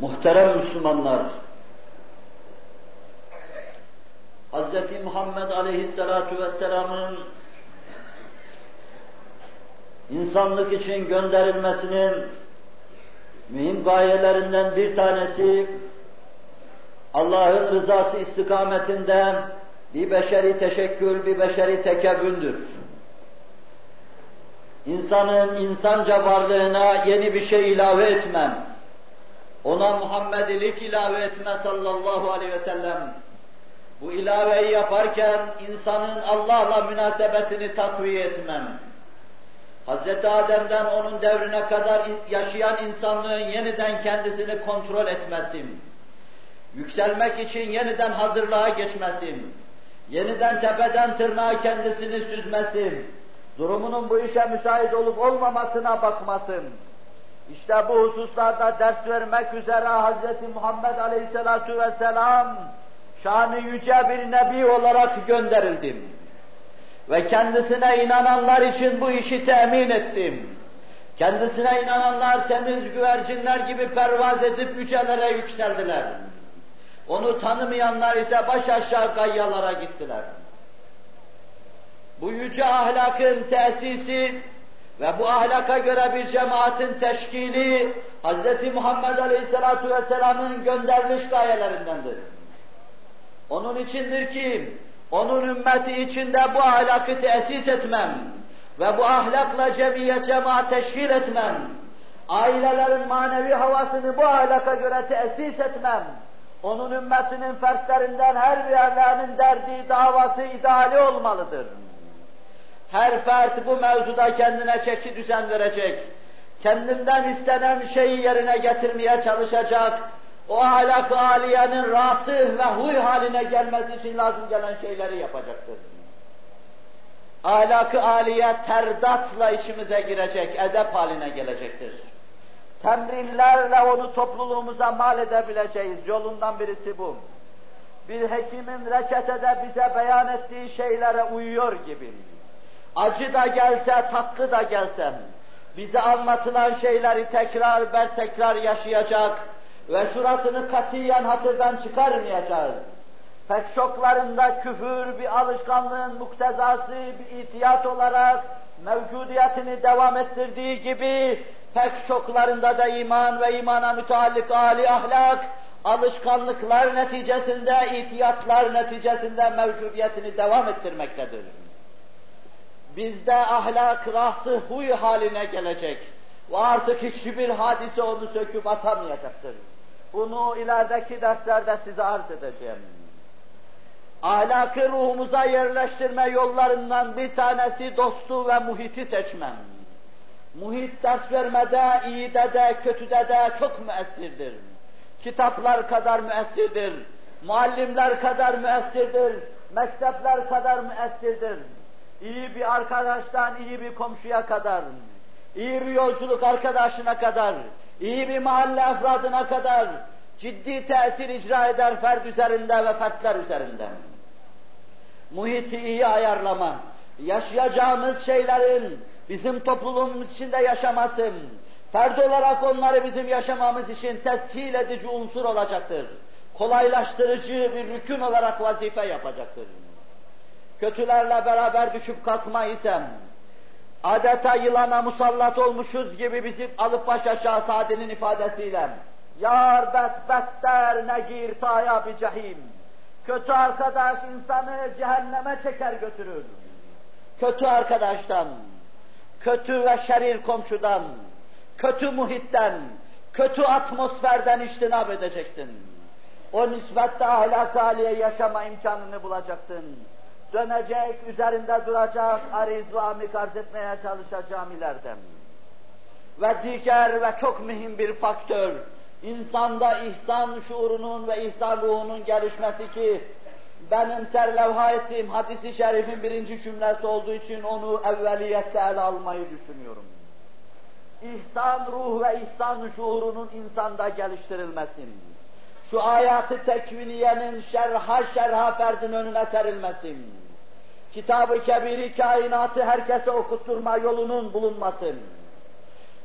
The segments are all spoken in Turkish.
Muhterem Müslümanlar, Hz. Muhammed Aleyhisselatu Vesselam'ın insanlık için gönderilmesinin mühim gayelerinden bir tanesi, Allah'ın rızası istikametinde bir beşeri teşekkül, bir beşeri tekebbündür. İnsanın insanca varlığına yeni bir şey ilave etmem, ona Muhammedilik ilave etme sallallahu aleyhi ve sellem, bu ilaveyi yaparken insanın Allah'la münasebetini takviye etmem, Hz. Adem'den onun devrine kadar yaşayan insanlığın yeniden kendisini kontrol etmesin, yükselmek için yeniden hazırlığa geçmesin, yeniden tepeden tırnağa kendisini süzmesin, durumunun bu işe müsait olup olmamasına bakmasın. İşte bu hususlarda ders vermek üzere Hz. Muhammed Aleyhisselatu Vesselam şanı yüce bir nebi olarak gönderildim. Ve kendisine inananlar için bu işi temin ettim. Kendisine inananlar temiz güvercinler gibi pervaz edip yücelere yükseldiler. Onu tanımayanlar ise baş aşağı gayyalara gittiler. Bu yüce ahlakın tesisi ve bu ahlaka göre bir cemaatin teşkili Hz. Muhammed Aleyhisselatü Vesselam'ın gönderiliş gayelerindendir. Onun içindir ki onun ümmeti içinde bu ahlakı tesis etmem ve bu ahlakla cemiyet cemaat teşkil etmem, ailelerin manevi havasını bu ahlaka göre tesis etmem, onun ümmetinin fertlerinden her birlerinin derdi, davası, ideali olmalıdır. Her fert bu mevzuda kendine çeki düzen verecek, kendinden istenen şeyi yerine getirmeye çalışacak, o ahlak-ı aliyenin rasih ve huy haline gelmesi için lazım gelen şeyleri yapacaktır. Ahlak-ı aliye terdatla içimize girecek, edep haline gelecektir. Temrinlerle onu topluluğumuza mal edebileceğiz. Yolundan birisi bu. Bir hekimin reçetede bize beyan ettiği şeylere uyuyor gibi. Acı da gelse, tatlı da gelse, bize anlatılan şeyleri tekrar ber tekrar yaşayacak, ve şurasını katiyen hatırdan çıkarmayacağız. Pek çoklarında küfür bir alışkanlığın muktezası, bir itiyat olarak mevcudiyetini devam ettirdiği gibi pek çoklarında da iman ve imana müteallik âli ahlak, alışkanlıklar neticesinde, itiyatlar neticesinde mevcudiyetini devam ettirmektedir. Bizde ahlak rahtı huy haline gelecek ve artık hiçbir hadise onu söküp atamayacaktır. Bunu ilerideki derslerde size arz edeceğim. Ahlakı ruhumuza yerleştirme yollarından bir tanesi dostu ve muhiti seçmem. Muhit ders vermede, iyide de, kötüde de çok müessirdir. Kitaplar kadar müessirdir. Muallimler kadar müessirdir. Mektepler kadar müessirdir. İyi bir arkadaştan iyi bir komşuya kadar, iyi bir yolculuk arkadaşına kadar, iyi bir mahalle efradına kadar ciddi tesir icra eder fert üzerinde ve fertler üzerinde. Muhiti iyi ayarlama, yaşayacağımız şeylerin bizim topluluğumuz içinde yaşaması, ferd olarak onları bizim yaşamamız için teshil edici unsur olacaktır. Kolaylaştırıcı bir rükün olarak vazife yapacaktır. Kötülerle beraber düşüp kalkma isem, adeta yılana musallat olmuşuz gibi bizi alıp baş aşağı Sadi'nin ifadesiyle Yar bedbetler negir taya bir cehim. Kötü arkadaş insanı cehenneme çeker götürür. Kötü arkadaştan, kötü ve şerir komşudan, kötü muhitten, kötü atmosferden iştinab edeceksin. O nisbette ahlak haliye yaşama imkanını bulacaksın dönecek, üzerinde duracak, ariz ve arz etmeye çalışacağım ileride. Ve diğer ve çok mühim bir faktör, insanda ihsan şuurunun ve ihsan ruhunun gelişmesi ki, benim serlevha ettiğim hadisi şerifin birinci cümlesi olduğu için onu evveliyette ele almayı düşünüyorum. İhsan ruh ve ihsan şuurunun insanda geliştirilmesi, şu ayatı tekviniyenin şerha şerha ferdin önüne serilmesi, kitabı kebiri kainatı herkese okutturma yolunun bulunmasın.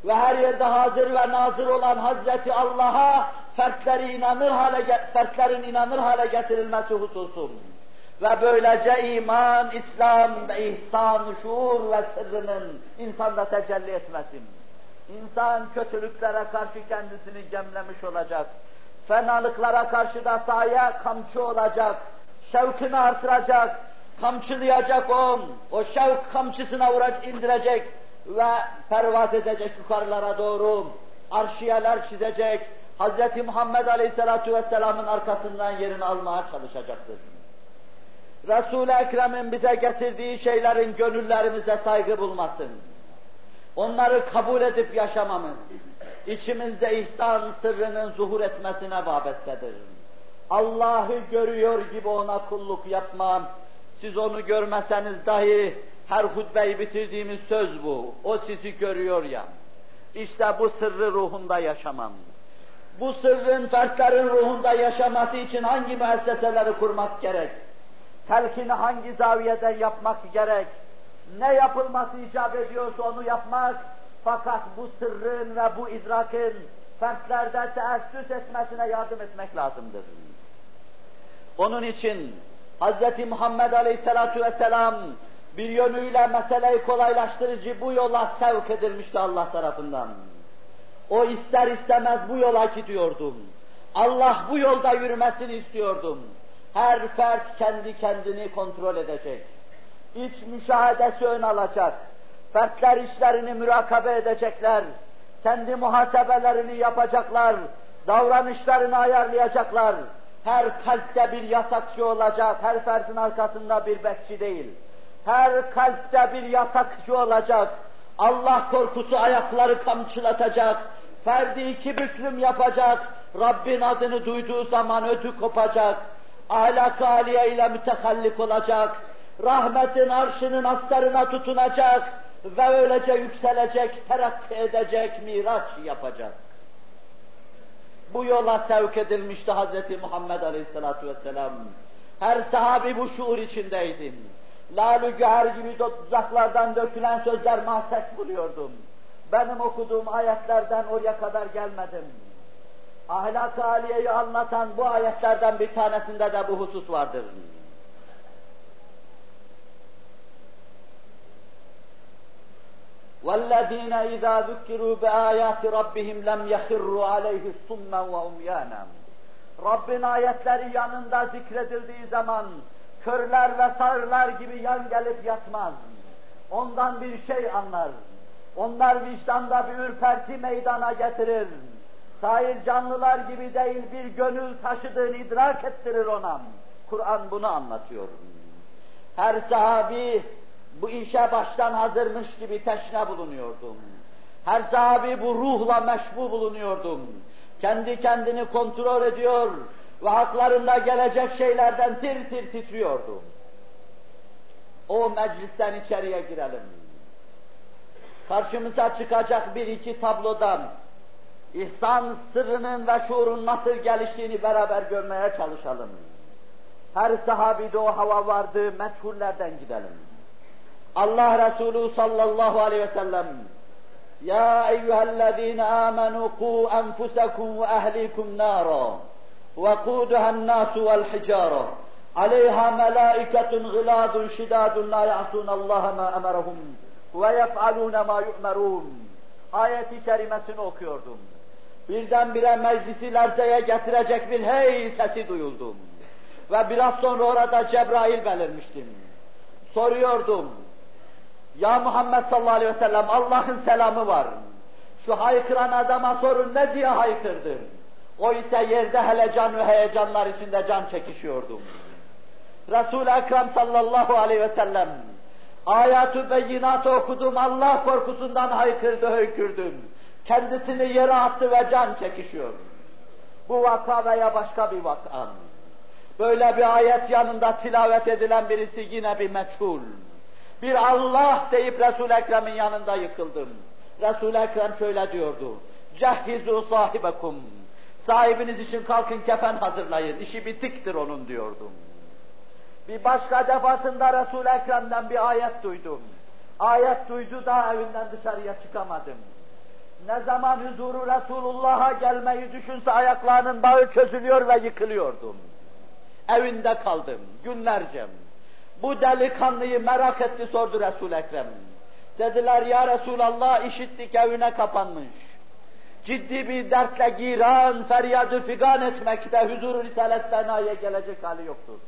Ve her yerde hazır ve nazır olan Hazreti Allah'a fertleri inanır hale fertlerin inanır hale getirilmesi hususum. Ve böylece iman, İslam ve ihsan, şuur ve sırrının insanda tecelli etmesi. İnsan kötülüklere karşı kendisini gemlemiş olacak. Fenalıklara karşı da sahaya kamçı olacak. Şevkini artıracak. Kamçılayacak on. O şevk kamçısına vuracak, indirecek ve pervaz edecek yukarılara doğru. Arşiyeler çizecek. Hz. Muhammed Aleyhisselatü Vesselam'ın arkasından yerini almaya çalışacaktır. Resul-i Ekrem'in bize getirdiği şeylerin gönüllerimize saygı bulmasın. Onları kabul edip yaşamamız, içimizde ihsan sırrının zuhur etmesine vabestedir. Allah'ı görüyor gibi ona kulluk yapmam. Siz onu görmeseniz dahi her hutbeyi bitirdiğimiz söz bu. O sizi görüyor ya. İşte bu sırrı ruhunda yaşamam. Bu sırrın fertlerin ruhunda yaşaması için hangi müesseseleri kurmak gerek? Telkini hangi zaviyeden yapmak gerek? Ne yapılması icap ediyorsa onu yapmak, fakat bu sırrın ve bu idrakın fertlerde teessüs etmesine yardım etmek lazımdır. Onun için Hz. Muhammed Aleyhisselatü Vesselam bir yönüyle meseleyi kolaylaştırıcı bu yola sevk edilmişti Allah tarafından. O ister istemez bu yola gidiyordum. Allah bu yolda yürümesini istiyordum. Her fert kendi kendini kontrol edecek. İç müşahedesi ön alacak. Fertler işlerini mürakabe edecekler. Kendi muhasebelerini yapacaklar. Davranışlarını ayarlayacaklar. Her kalpte bir yasakçı olacak. Her ferdin arkasında bir bekçi değil. Her kalpte bir yasakçı olacak. Allah korkusu ayakları kamçılatacak. Ferdi iki büklüm yapacak. Rabbin adını duyduğu zaman ödü kopacak. Ahlak-ı aliye ile mütehallik olacak. Rahmetin arşının astarına tutunacak ve öylece yükselecek, terakki edecek, miraç yapacak. Bu yola sevk edilmişti Hz. Muhammed Aleyhisselatü Vesselam. Her sahabi bu şuur içindeydi. Lalü güher gibi dudaklardan dökülen sözler mahses buluyordum. Benim okuduğum ayetlerden oraya kadar gelmedim. Ahlak-ı anlatan bu ayetlerden bir tanesinde de bu husus vardır. وَالَّذ۪ينَ اِذَا ذُكِّرُوا بِآيَاتِ رَبِّهِمْ لَمْ يَخِرُّوا عَلَيْهِ صُمًّا وَاُمْيَانًا Rabbin ayetleri yanında zikredildiği zaman körler ve sağırlar gibi yan gelip yatmaz. Ondan bir şey anlar. Onlar vicdanda bir ürperti meydana getirir. Sair canlılar gibi değil bir gönül taşıdığını idrak ettirir ona. Kur'an bunu anlatıyor. Her sahabi bu işe baştan hazırmış gibi teşne bulunuyordum. Her sahabi bu ruhla meşbu bulunuyordum. Kendi kendini kontrol ediyor ve haklarında gelecek şeylerden tir tir titriyordum. O meclisten içeriye girelim. Karşımıza çıkacak bir iki tablodan ihsan sırrının ve şuurun nasıl geliştiğini beraber görmeye çalışalım. Her sahabide o hava vardı, meçhullerden gidelim. Allah Resulü sallallahu aleyhi ve sellem amenu ku enfusekum ve ehlikum nara ve kuduhan nasu vel hicara aleyha melaiketun gıladun şidadun la ya'sunallaha ma emerahum ve yef'alune ma yu'merun ayeti kerimesini okuyordum. Birdenbire meclisi lerzeye getirecek bir hey sesi duyuldum. Ve biraz sonra orada Cebrail belirmiştim. Soruyordum, ya Muhammed sallallahu aleyhi ve sellem Allah'ın selamı var. Şu haykıran adama sorun ne diye haykırdı? O ise yerde hele can ve heyecanlar içinde can çekişiyordum. Resul-i Ekrem sallallahu aleyhi ve sellem ayatü beyinatı okudum Allah korkusundan haykırdı höykürdüm. Kendisini yere attı ve can çekişiyor. Bu vaka veya başka bir vaka. Böyle bir ayet yanında tilavet edilen birisi yine bir meçhul. Bir Allah deyip Resul-i Ekrem'in yanında yıkıldım. Resul-i Ekrem şöyle diyordu. Cehhizu sahibekum. Sahibiniz için kalkın kefen hazırlayın. İşi bitiktir onun diyordum. Bir başka defasında Resul-i Ekrem'den bir ayet duydum. Ayet duydu da evinden dışarıya çıkamadım. ne zaman huzuru Resulullah'a gelmeyi düşünse ayaklarının bağı çözülüyor ve yıkılıyordum. Evinde kaldım günlerce. Bu delikanlıyı merak etti sordu Resul Ekrem. Dediler ya Resulallah işittik evine kapanmış. Ciddi bir dertle giran, feryadı figan etmekte huzur-u risalet benaya gelecek hali yoktur.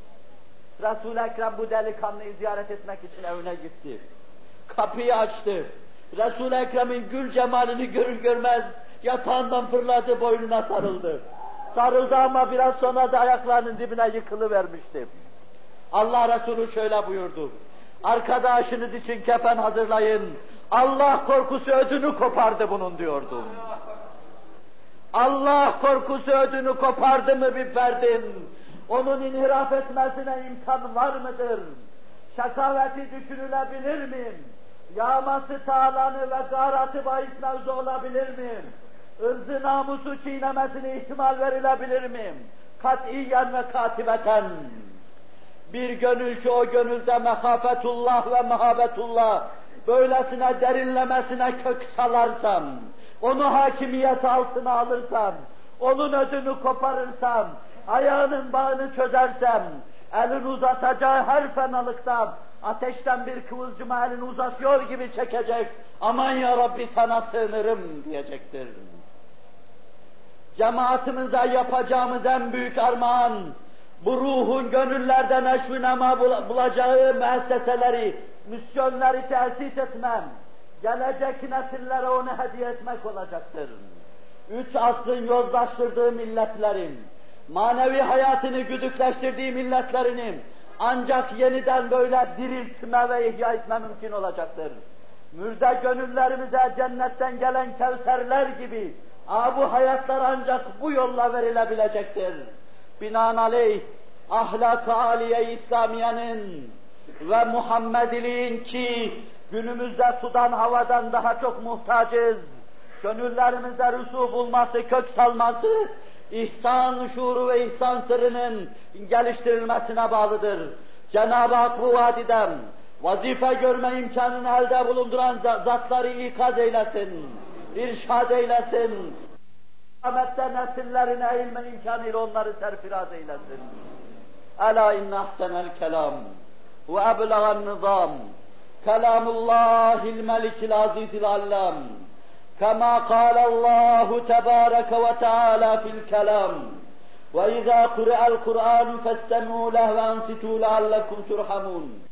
Resul Ekrem bu delikanlıyı ziyaret etmek için evine gitti. Kapıyı açtı. Resul Ekrem'in gül cemalini görür görmez yatağından fırladı, boynuna sarıldı. Sarıldı ama biraz sonra da ayaklarının dibine yıkılıvermişti. Allah Resulü şöyle buyurdu. Arkadaşınız için kefen hazırlayın. Allah korkusu ödünü kopardı bunun diyordu. Allah korkusu ödünü kopardı mı bir ferdin? Onun inhiraf etmesine imkan var mıdır? Şakaveti düşünülebilir mi? Yağması tağlanı ve garatı bahis mevzu olabilir mi? Irzı namusu çiğnemesine ihtimal verilebilir mi? Katiyen ve katibeten. Bir gönül ki o gönülde mehafetullah ve mehabetullah böylesine derinlemesine kök salarsam, onu hakimiyet altına alırsam, onun ödünü koparırsam, ayağının bağını çözersem, elini uzatacağı her fenalıktan, ateşten bir kıvılcıma elini uzatıyor gibi çekecek, aman ya Rabbi sana sığınırım diyecektir. Cemaatimize yapacağımız en büyük armağan, bu ruhun gönüllerde neşvi nema bulacağı müesseseleri, misyonları tesis etmem, gelecek nesillere onu hediye etmek olacaktır. Üç asrın yozlaştırdığı milletlerin, manevi hayatını güdükleştirdiği milletlerinin ancak yeniden böyle diriltme ve ihya etme mümkün olacaktır. Mürde gönüllerimize cennetten gelen kevserler gibi bu hayatlar ancak bu yolla verilebilecektir. Binaenaleyh ahlak-ı aliye İslamiye'nin ve Muhammediliğin ki günümüzde sudan havadan daha çok muhtacız. Gönüllerimize rüsu bulması, kök salması, ihsan şuuru ve ihsan sırrının geliştirilmesine bağlıdır. Cenab-ı Hak bu vadiden vazife görme imkanını elde bulunduran zatları ikaz eylesin, irşad eylesin. Ahmet'te nesillerin eğilme imkanıyla onları serfiraz eylesin. Ela inne ahsenel kelam ve eblegan nizam kelamullahil melikil azizil allam كما قال الله تبارك وتعالى في الكلام وإذا قرأ القرآن فاستمعوا له وأنصتوا لعلكم ترحمون